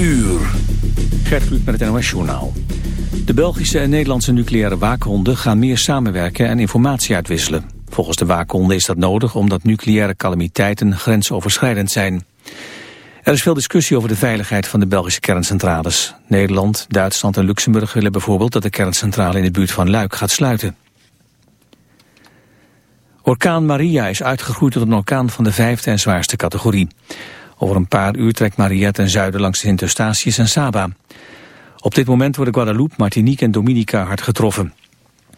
uur. Gert met het NOS Journaal. De Belgische en Nederlandse nucleaire waakhonden gaan meer samenwerken en informatie uitwisselen. Volgens de waakhonden is dat nodig omdat nucleaire calamiteiten grensoverschrijdend zijn. Er is veel discussie over de veiligheid van de Belgische kerncentrales. Nederland, Duitsland en Luxemburg willen bijvoorbeeld dat de kerncentrale in de buurt van Luik gaat sluiten. Orkaan Maria is uitgegroeid tot een orkaan van de vijfde en zwaarste categorie. Over een paar uur trekt Maria ten zuiden langs de Sint-Eustatius en Saba. Op dit moment worden Guadeloupe, Martinique en Dominica hard getroffen.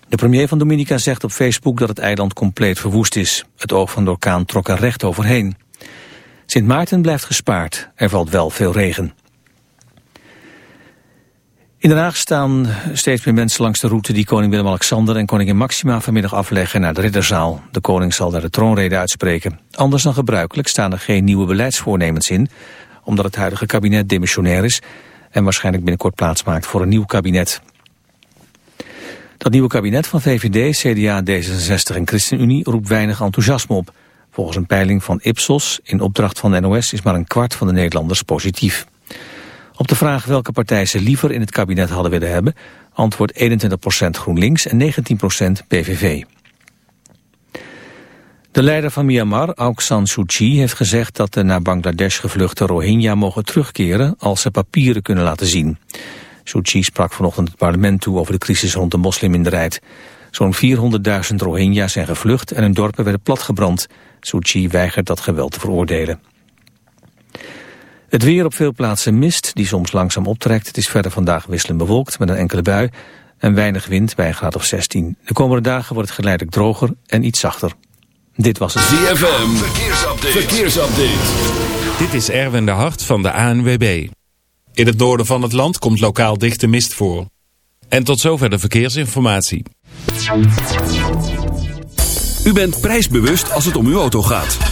De premier van Dominica zegt op Facebook dat het eiland compleet verwoest is. Het oog van de orkaan trok er recht overheen. Sint Maarten blijft gespaard. Er valt wel veel regen. In Den Haag staan steeds meer mensen langs de route die koning Willem-Alexander en koningin Maxima vanmiddag afleggen naar de Ridderzaal. De koning zal daar de troonrede uitspreken. Anders dan gebruikelijk staan er geen nieuwe beleidsvoornemens in, omdat het huidige kabinet demissionair is en waarschijnlijk binnenkort plaatsmaakt voor een nieuw kabinet. Dat nieuwe kabinet van VVD, CDA, D66 en ChristenUnie roept weinig enthousiasme op. Volgens een peiling van Ipsos in opdracht van de NOS is maar een kwart van de Nederlanders positief. Op de vraag welke partij ze liever in het kabinet hadden willen hebben... antwoordt 21% GroenLinks en 19% PVV. De leider van Myanmar, Aung San Suu Kyi, heeft gezegd dat de naar Bangladesh gevluchte Rohingya mogen terugkeren als ze papieren kunnen laten zien. Suu Kyi sprak vanochtend het parlement toe over de crisis rond de moslimminderheid. Zo'n 400.000 Rohingya zijn gevlucht en hun dorpen werden platgebrand. Suu Kyi weigert dat geweld te veroordelen. Het weer op veel plaatsen mist, die soms langzaam optrekt. Het is verder vandaag wisselend bewolkt met een enkele bui en weinig wind bij een graad of 16. De komende dagen wordt het geleidelijk droger en iets zachter. Dit was het ZFM. Verkeersupdate. Verkeersupdate. Dit is Erwin de Hart van de ANWB. In het noorden van het land komt lokaal dichte mist voor. En tot zover de verkeersinformatie. U bent prijsbewust als het om uw auto gaat.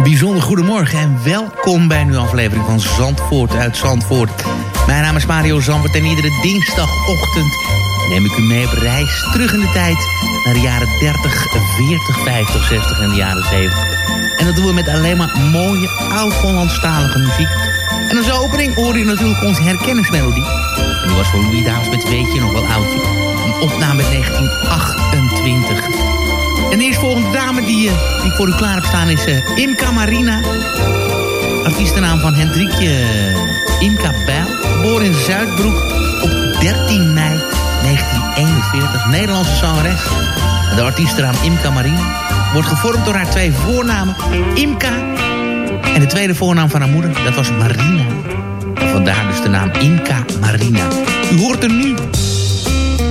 Een bijzonder goedemorgen en welkom bij een nieuwe aflevering van Zandvoort uit Zandvoort. Mijn naam is Mario Zandvoort en iedere dinsdagochtend neem ik u mee op reis terug in de tijd naar de jaren 30, 40, 50, 60 en de jaren 70. En dat doen we met alleen maar mooie oud-Hollandstalige muziek. En als opening hoor je natuurlijk onze herkenningsmelodie. En die was voor Louis Dames met Weet je nog wel oudje. Een opname uit 1928. En de eerstvolgende dame die, eh, die ik voor u klaar heb staan is eh, Imka Marina. Artiestennaam van Hendrikje eh, Imka Bijl. Geboren in Zuidbroek op 13 mei 1941. Nederlandse zangeres. De artiestennaam Imka Marina wordt gevormd door haar twee voornamen. Imka en de tweede voornaam van haar moeder, dat was Marina. Vandaar dus de naam Imka Marina. U hoort er nu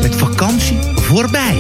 met vakantie voorbij.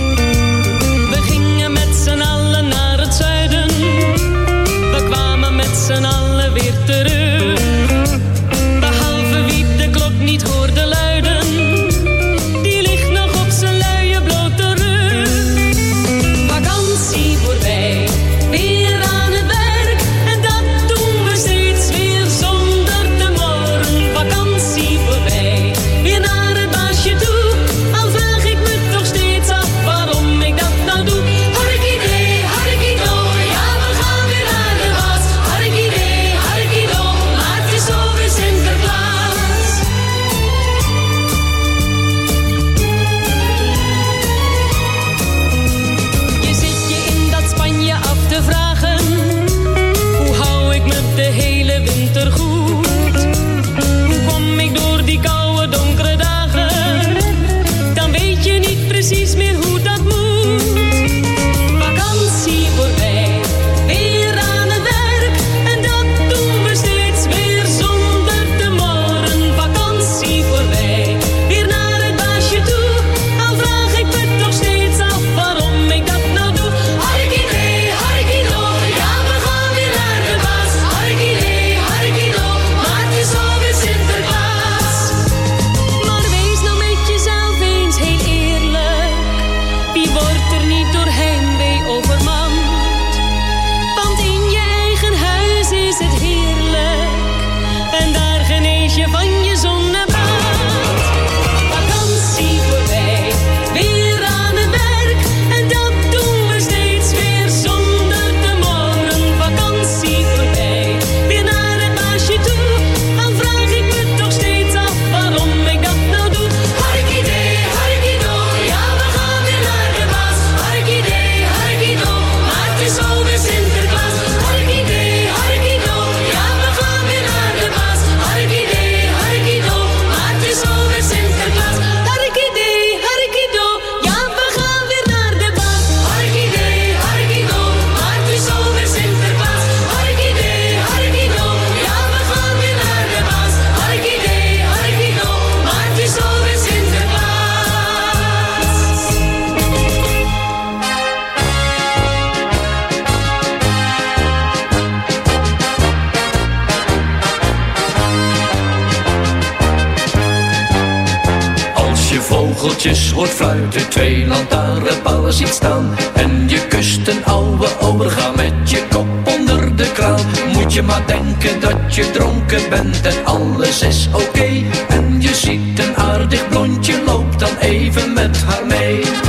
En je kust een oude overga met je kop onder de kraan. Moet je maar denken dat je dronken bent en alles is oké. En je ziet een aardig blondje, loopt dan even met haar mee.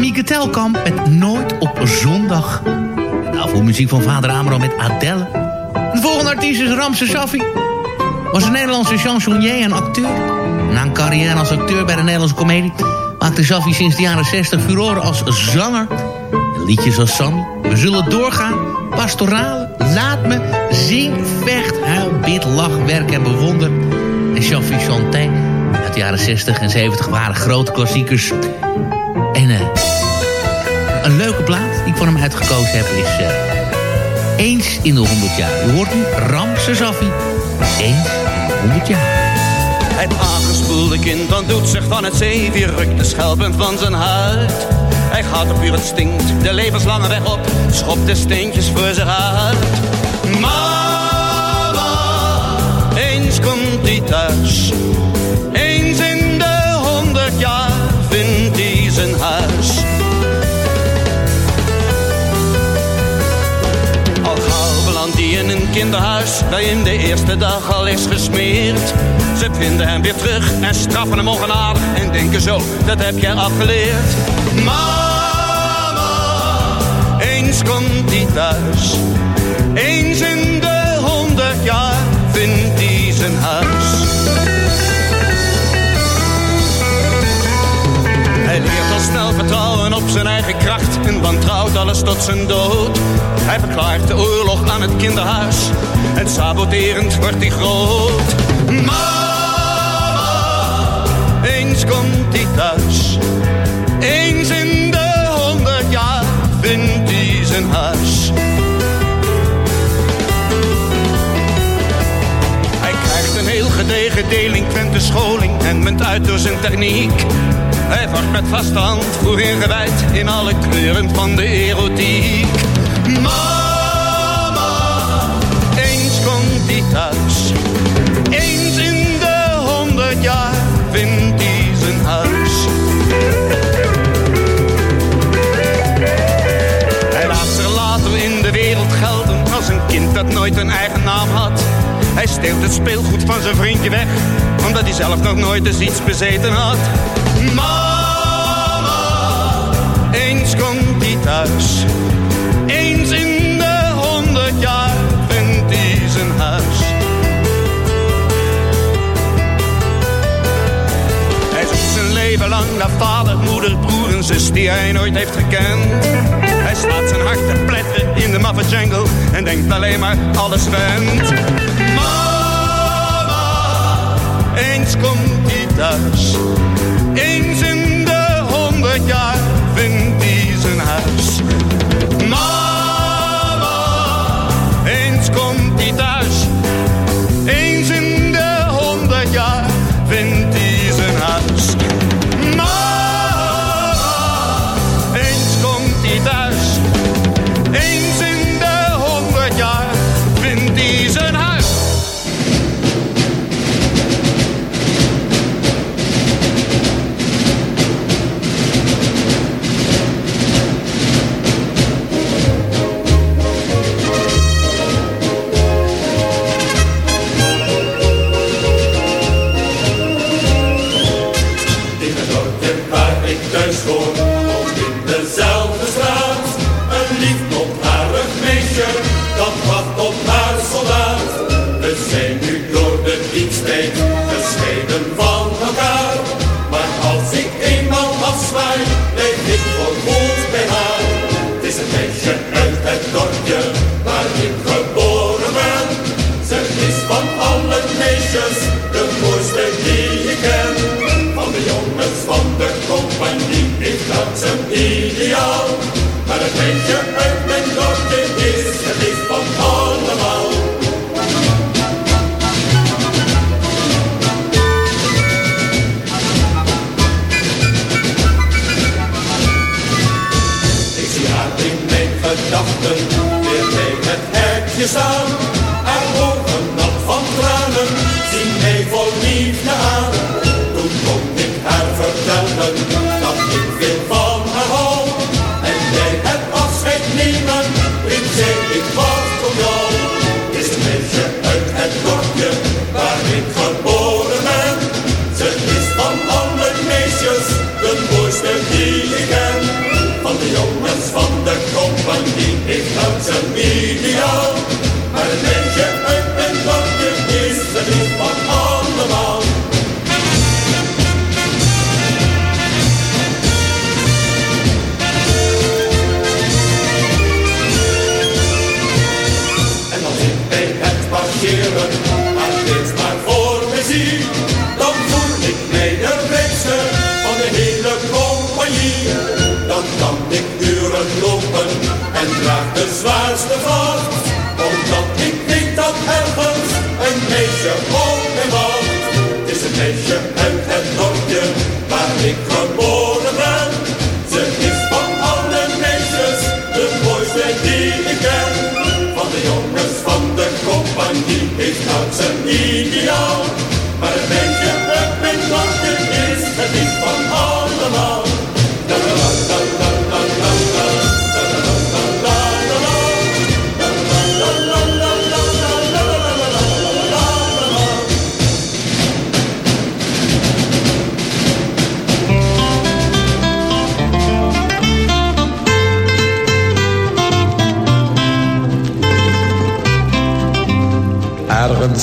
Mieke Telkamp met Nooit op zondag. Daarvoor muziek van Vader Amro met Adele. De volgende artiest is Ramse Safi. Was een Nederlandse chansonnier en acteur. Na een carrière als acteur bij de Nederlandse komedie... maakte Safi sinds de jaren 60 furoren als zanger. En liedjes als Sammy, We Zullen Doorgaan, Pastorale, Laat Me, Zing, Vecht, Huil, Bid, Lach, Werk en Bewonder. En Safi Chanté uit de jaren 60 en 70 waren grote klassiekers... En eh, uitgekozen heb is... eh, Eens in de 100 jaar. U hoort nu Ramse Zaffi. Eens in de 100 jaar. Het aangespoelde kind dan doet zich van het zeewier, rukt de schelpen van zijn huid. Hij gaat op uur het stinkt, de levenslange weg op, schopt de steentjes voor zich uit. Mama, eens komt hij thuis. Kinderhuis, waar in de eerste dag al is gesmeerd. Ze vinden hem weer terug en straffen hem ongenadig en denken zo, dat heb jij afgeleerd. Mama, eens komt hij thuis. Zijn eigen kracht en wantrouwt alles tot zijn dood. Hij verklaart de oorlog aan het kinderhuis en saboterend wordt hij groot. Mama, eens komt hij thuis. Eens in de honderd jaar vindt hij zijn huis. Hij krijgt een heel gedegen delinquente scholing en munt uit door zijn techniek. Hij wordt met hand voor ingewijd in alle kleuren van de erotiek. Mama, eens komt hij thuis. Eens in de honderd jaar vindt hij zijn huis. Hij laat zich later in de wereld gelden als een kind dat nooit een eigen naam had. Hij steelt het speelgoed van zijn vriendje weg, omdat hij zelf nog nooit eens iets bezeten had. Mama, eens komt hij thuis. Eens in de honderd jaar vindt hij zijn huis. Hij zoekt zijn leven lang naar vader, moeder, broer en zus die hij nooit heeft gekend. Hij slaat zijn hart te pletten in de maffe jungle en denkt alleen maar alles went. Mama, eens komt hij Eens in de honderd jaar vindt hij zijn huis. Mama, eens komt hij thuis. steden, de steden van. Compagnie, ik had ze ideaal. Dat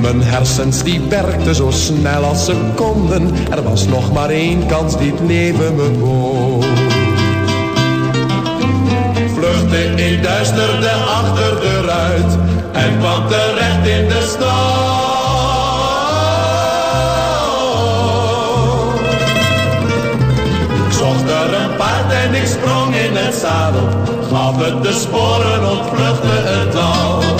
Mijn hersens die werkten zo snel als ze konden. Er was nog maar één kans die het leven me bood. Vluchtte in duisterde achter de ruit en kwam terecht in de stad. Ik en ik sprong in het zadel. Gaf het de sporen, ontvluchtte het al.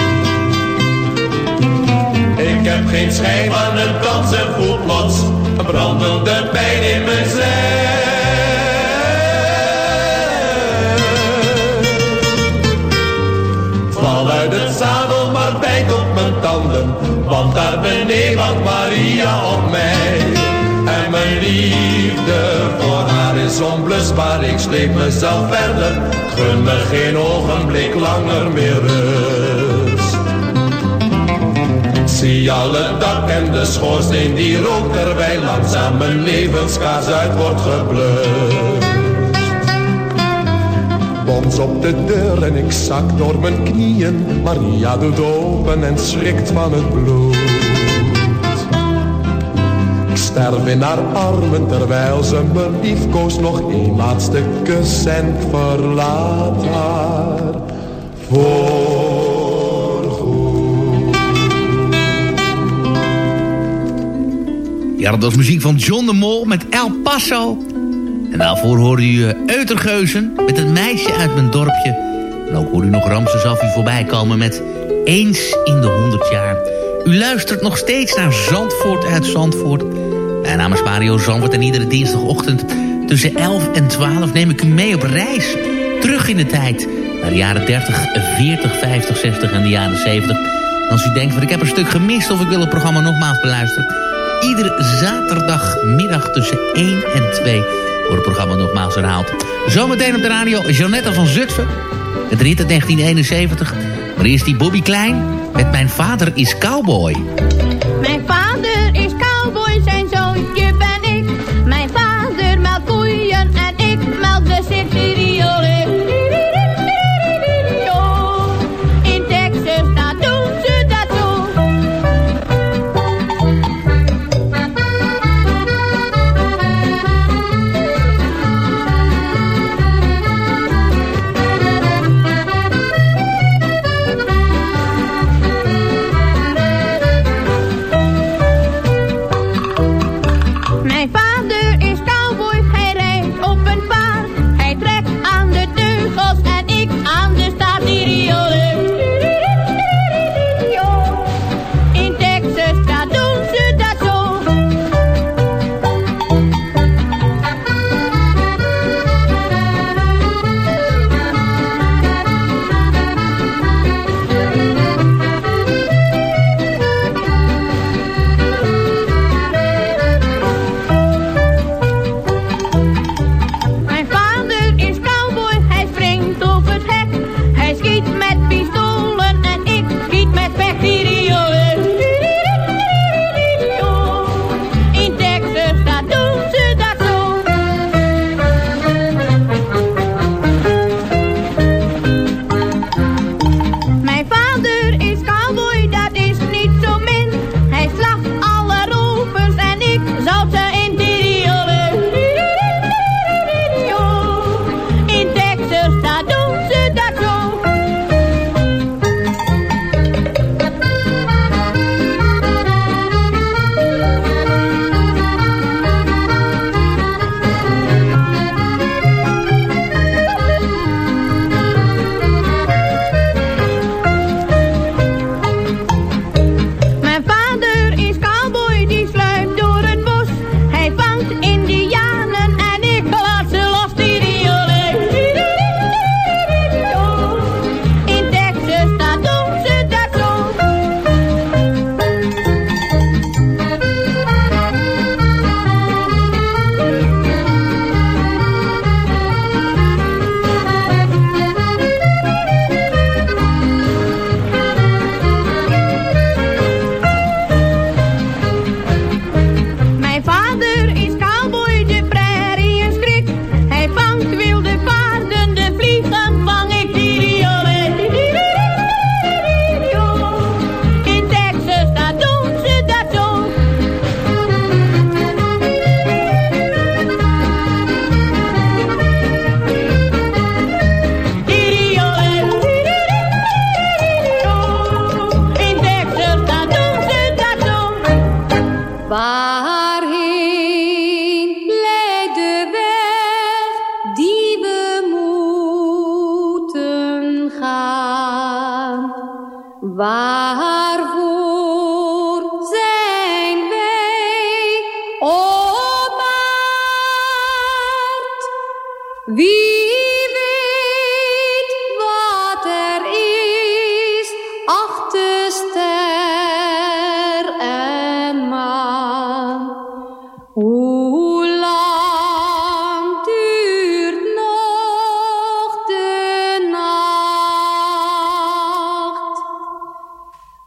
Heb geen schijn van een dans en voel plots een brandende pijn in mijn zij. Val uit het zadel, maar bijt op mijn tanden, want daar beneden wacht Maria op mij. En mijn liefde voor haar is onblusbaar, ik sleep mezelf verder, gun me geen ogenblik langer meer rust. Zie alle dak en de schoorsteen die rookt terwijl langzaam mijn levenskaas uit wordt geblust. Bons op de deur en ik zak door mijn knieën. Maria doet open en schrikt van het bloed. Ik sterf in haar armen terwijl ze me liefkoos nog een laatste kus en verlaat haar. Ja, dat was muziek van John de Mol met El Paso. En daarvoor hoorde u eh, Eutergeuzen met het meisje uit mijn dorpje. En ook hoorde u nog Ramses Affi voorbij komen met Eens in de 100 jaar. U luistert nog steeds naar Zandvoort uit Zandvoort. Mijn naam is Mario Zandvoort en iedere dinsdagochtend tussen 11 en 12 neem ik u mee op reis. Terug in de tijd naar de jaren 30, 40, 50, 60 en de jaren 70. En als u denkt van ik heb een stuk gemist of ik wil het programma nogmaals beluisteren... Iedere zaterdagmiddag tussen 1 en 2 wordt het programma nogmaals herhaald. Zometeen op de radio Jeanette van Zutphen. Het rit uit 1971. Maar eerst die Bobby Klein met Mijn vader is cowboy. Mijn vader is cowboy,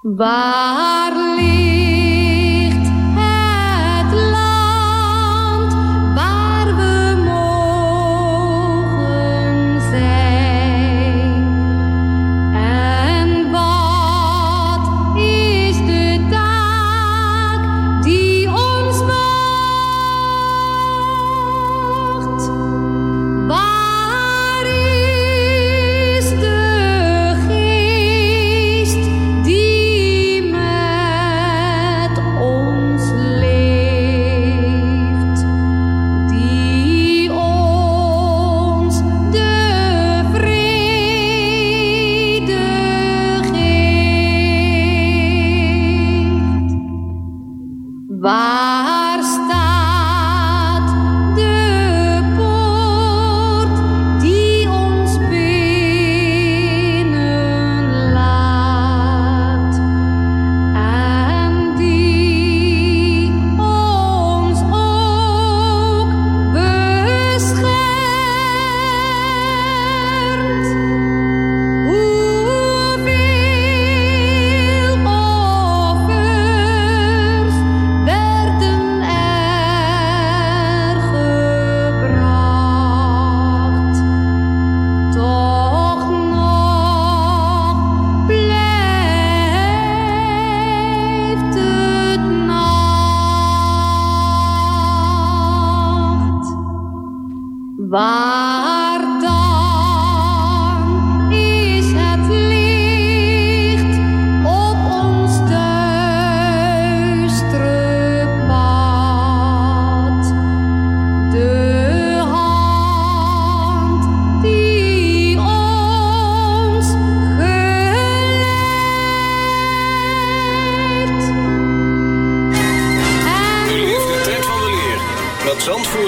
Waar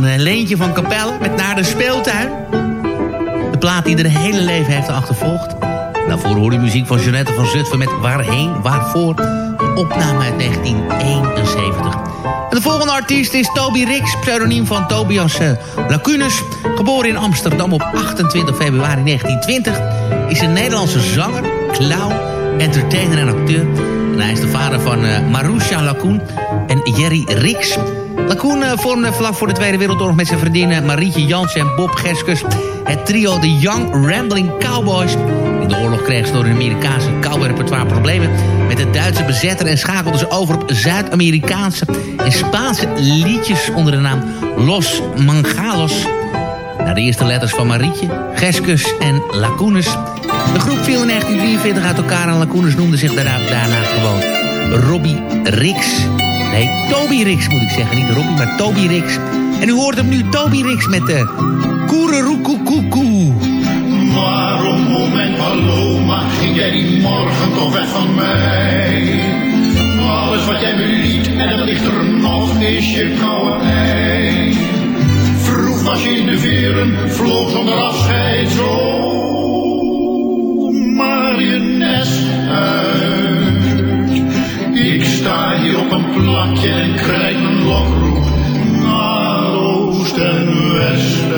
van Leentje van Kapelle met Naar de Speeltuin. De plaat die er een hele leven heeft achtervolgd. Daarvoor hoor u muziek van Jeanette van Zutphen met Waarheen, Waarvoor. Een opname uit 1971. En de volgende artiest is Toby Rix, pseudoniem van Tobias eh, Lacunes. Geboren in Amsterdam op 28 februari 1920. Is een Nederlandse zanger, clown, entertainer en acteur. Hij is de vader van eh Marusha Lacoen en Jerry Rix. Lacoen eh, vormde vlak voor de Tweede Wereldoorlog met zijn vriendinnen Marietje Jansen en Bob Geskus het trio The Young Rambling Cowboys. In de oorlog kregen ze door hun Amerikaanse cowboyrepertoire problemen met de Duitse bezetter en schakelden ze over op Zuid-Amerikaanse en Spaanse liedjes onder de naam Los Mangalos. Naar de eerste letters van Marietje, Geskus en Lacoenus. De groep viel in 1943 uit elkaar en Lacoenus noemde zich daarna, daarna gewoon Robbie Rix. Nee, Toby Rix moet ik zeggen. Niet Robbie, maar Toby Rix. En u hoort hem nu, Toby Rix met de Koereroekoekoekoe. Waarom, mijn Paloma, ging jij die morgen toch weg van mij? Alles wat jij me liet, en dat ligt er nog, is je koude ei. Vroeg was je in de veren, vloog zonder afscheid zo. Maar nest uit. Ik sta hier op een plakje en krijg mijn lokroep naar oost en west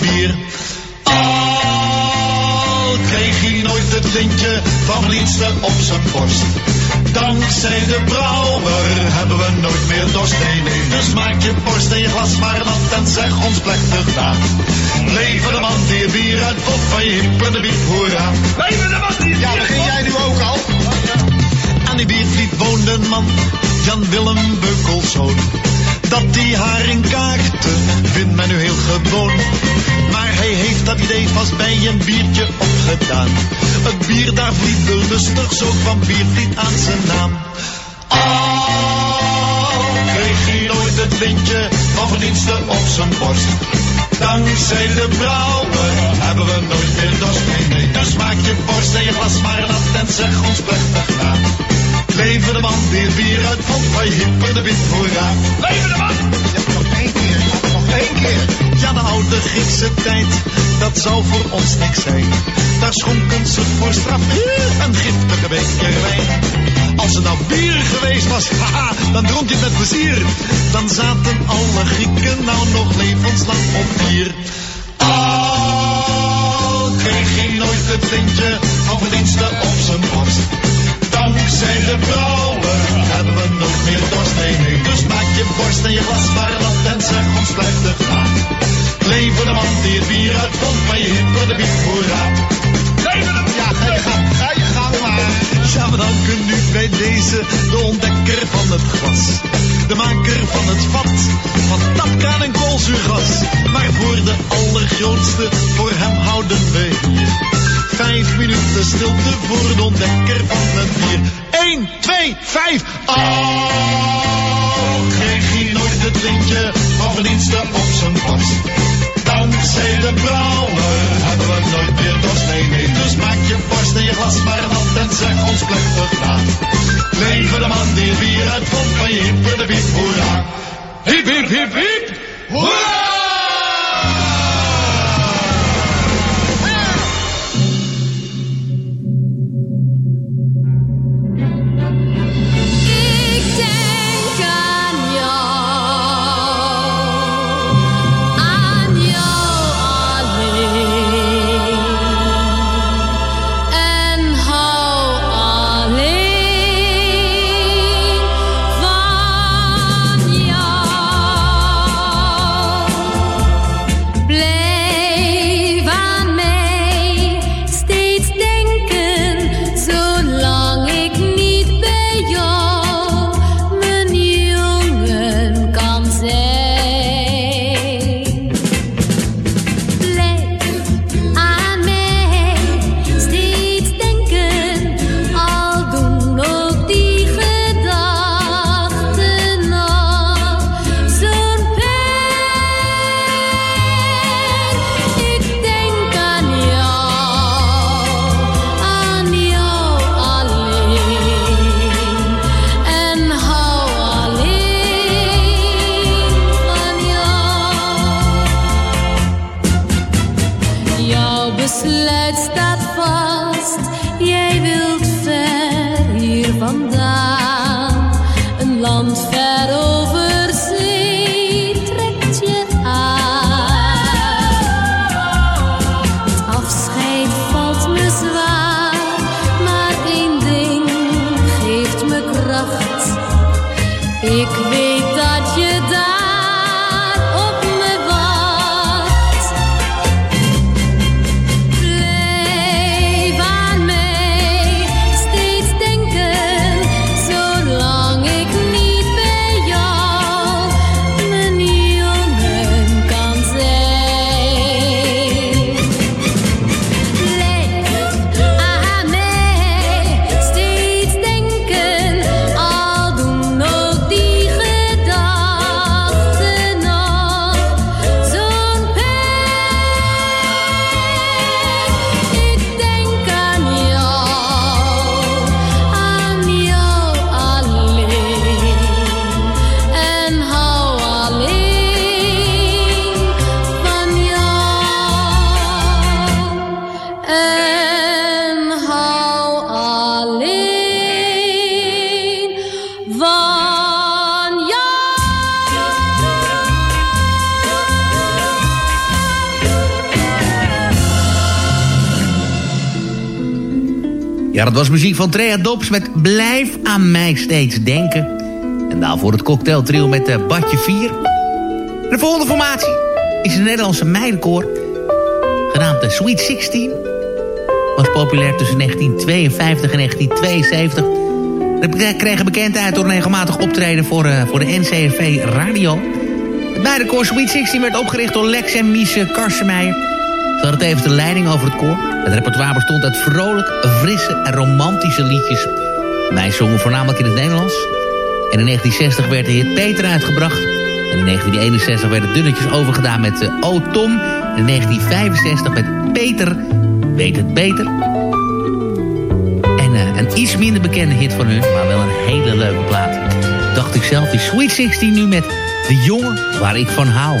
bier. Al kreeg hij nooit het lintje van verdienste op zijn borst. Dankzij de brouwer hebben we nooit meer dorst. Nee, nee, dus maak je borst en je glas maar nat en zeg ons plechtig na. Leven de man die je bier uitvond van je hip en de biep, hoera. Leven de man die je Ja, begin jij nu ook al? Aan die biervliet woonde een man, Jan Willem Beukelszoon. Dat die haringkaarten vindt men nu heel gewoon. Maar hij heeft dat idee vast bij een biertje opgedaan. Het bier daar vliet lustig, zo kwam biervliet aan zijn naam. Kreeg het lintje van verdiensten op zijn borst. Dankzij de brouwer hebben we nooit meer dorst. Nee, nee, dus maak je borst en je glas maar nat en zeg ons plechtig na. Leven de man die het bier uitvond van je hipper de wit hoera. Leven de man! Ja, nog één keer, nog één keer. Ja, de oude Griekse tijd, dat zou voor ons niks zijn. Daar schonken ze voor straf een giftige beker wijn. Als het nou bier geweest was, haha, dan dronk je met plezier. Dan zaten alle Grieken nou nog levenslang op bier. Al kreeg hij nooit het lintje van verdiensten op zijn borst. Dankzij de brouwer hebben we nooit meer dorst. Nee, dus maak je borst en je glas maar nat en zeg ons na. Leven de man die het bier uitvond van je hipper de biep, hoera. Leven Ja, ga je gang, ga je gang maar. Ja, we danken nu bij deze de ontdekker van het glas. De maker van het vat, van tapkraan en koolzuurgas. Maar voor de allergrootste, voor hem houden we hier. Vijf minuten stilte voor de ontdekker van het bier. 1, 2, 5. Oh, kreeg hij nooit het lintje van verdiensten op zijn borst. Dankzij de brouwer hebben we nooit meer dorst. Nee, nee, dus maak je borst en je glas maar nat en zeg ons plechtig na. Leven de man die bier uitvond van je hipper de biep, hoera. Hip, hip, hip, hip, hoera! Was muziek van Trea Dobbs met Blijf aan mij steeds denken. En daarvoor het cocktailtrio met uh, Badje 4. De volgende formatie is een Nederlandse meidenkoor. Genaamd de Sweet 16. Was populair tussen 1952 en 1972. Ze kregen bekendheid door regelmatig optreden voor, uh, voor de NCRV Radio. Het meidenkoor Sweet 16 werd opgericht door Lex en Mies Karsemeijer. Ze hadden tevens de leiding over het koor. Het repertoire bestond uit vrolijk, frisse en romantische liedjes. Wij zongen voornamelijk in het Nederlands. En in 1960 werd de hit Peter uitgebracht. En in 1961 werden dunnetjes overgedaan met uh, O Tom. En in 1965 met Peter Weet het Beter. En uh, een iets minder bekende hit van hun, maar wel een hele leuke plaat. Dacht ik zelf, die Sweet 16 nu met De Jongen Waar Ik Van Hou.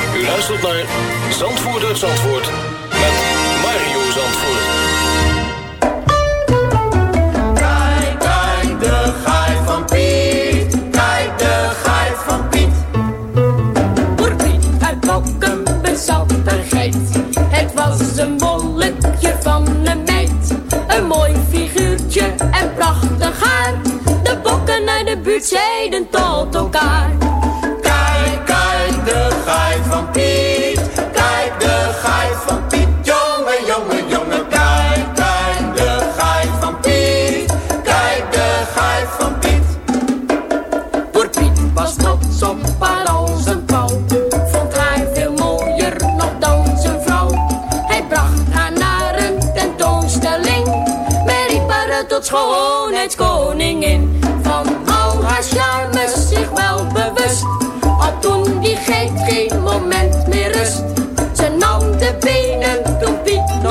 Luistert naar Zandvoort uit Zandvoort met Mario Zandvoort. Kijk, kijk, de gaai van Piet. Kijk, de gaai van Piet. Voor Piet uit Bokken bezat geit. Het was een bolletje van een meid. Een mooi figuurtje en prachtig haar. De bokken uit de buurt zeiden tot elkaar.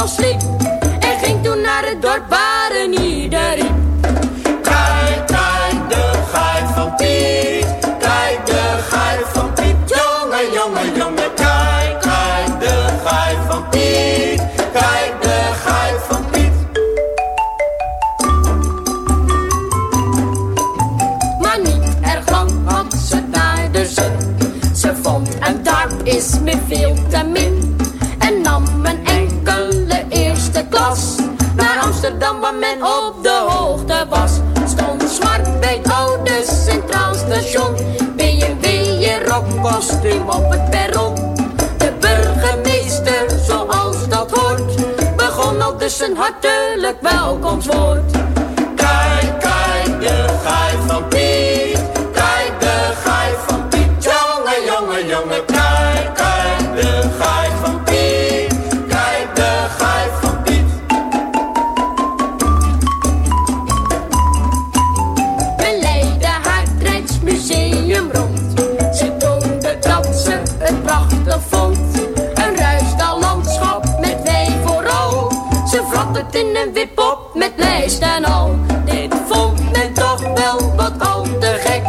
En ging toen naar het dorp waar hartelijk welkomstwoord. In een wip op met lijst en al. Dit vond men toch wel wat al te gek.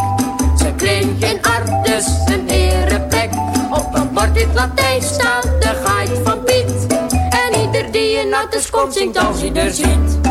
Ze kreeg in Artes een ereplek. Op een bord in Latijn staat de geit van Piet. En ieder die in Artes komt zingt als hij er ziet.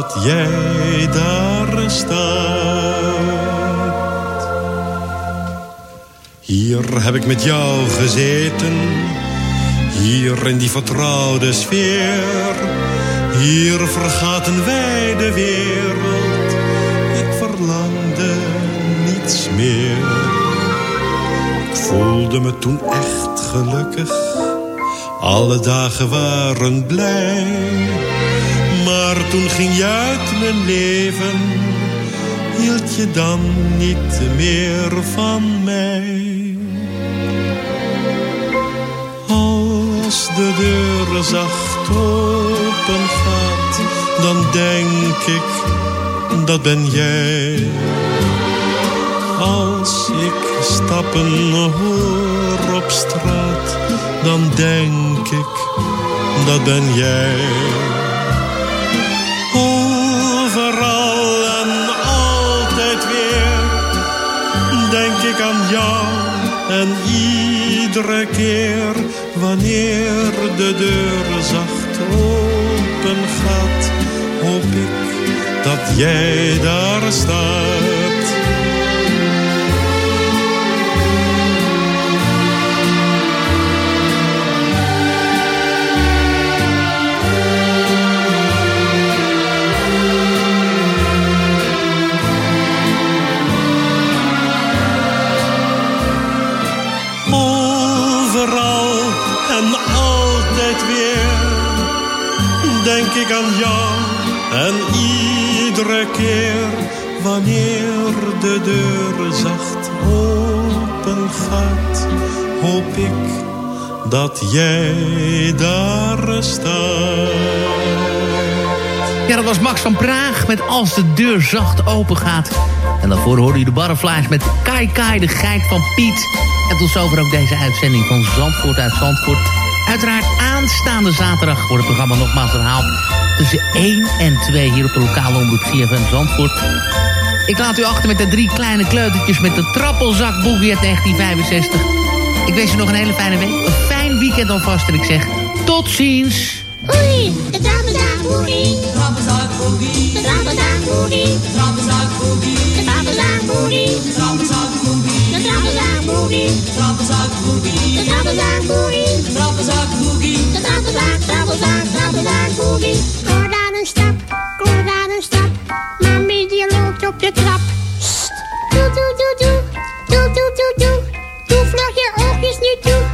dat jij daar staat. Hier heb ik met jou gezeten, hier in die vertrouwde sfeer. Hier vergaten wij de wereld, ik verlangde niets meer. Ik voelde me toen echt gelukkig, alle dagen waren blij. Maar toen ging je uit mijn leven, hield je dan niet meer van mij. Als de deur zacht open gaat, dan denk ik, dat ben jij. Als ik stappen hoor op straat, dan denk ik, dat ben jij. En iedere keer, wanneer de deur zacht open gaat, hoop ik dat jij daar staat. Ik aan en iedere keer wanneer de deur zacht open gaat, hoop ik dat jij daar staat. Ja, dat was Max van Praag met Als de deur zacht open gaat. En daarvoor hoorde u de Butterflies met Kai Kai, de geit van Piet. En tot zover ook deze uitzending van Zandvoort uit Zandvoort. Uiteraard aanstaande zaterdag wordt het programma nogmaals herhaald. Tussen 1 en 2 hier op de lokale omroep CFM Zandvoort. Ik laat u achter met de drie kleine kleutertjes met de trappelzak boogie uit 1965. Ik wens u nog een hele fijne week. Een fijn weekend alvast en ik zeg tot ziens. Oei, de trappenzak boogie. De trappenzak boogie. De trappenzak boogie. De trappenzak boogie. De trappenzak boogie. De trappenzak boogie. De trappenzak boogie. De trappenzak boogie. De trappenzak boogie. De trappenzak boogie. De trappenzak, trappenzak boogie. Kom daar een stap, kom daar een stap. Mami die loopt op de trap. Sst. Doe, doe, doe, doe. Doe, doe, doe, doe. Doe vlug je oogjes niet toe.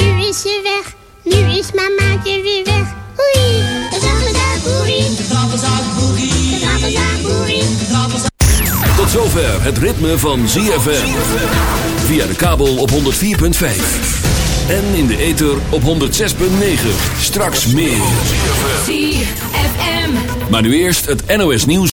nu is ze weg. Nu is mamaatje weer weg. Oei, de trappenzak boogie. De trappenzak boogie. De trappenzak Tot zover het ritme van ZFM. Via de kabel op 104.5. En in de ether op 106.9. Straks meer. ZFM. Maar nu eerst het NOS nieuws.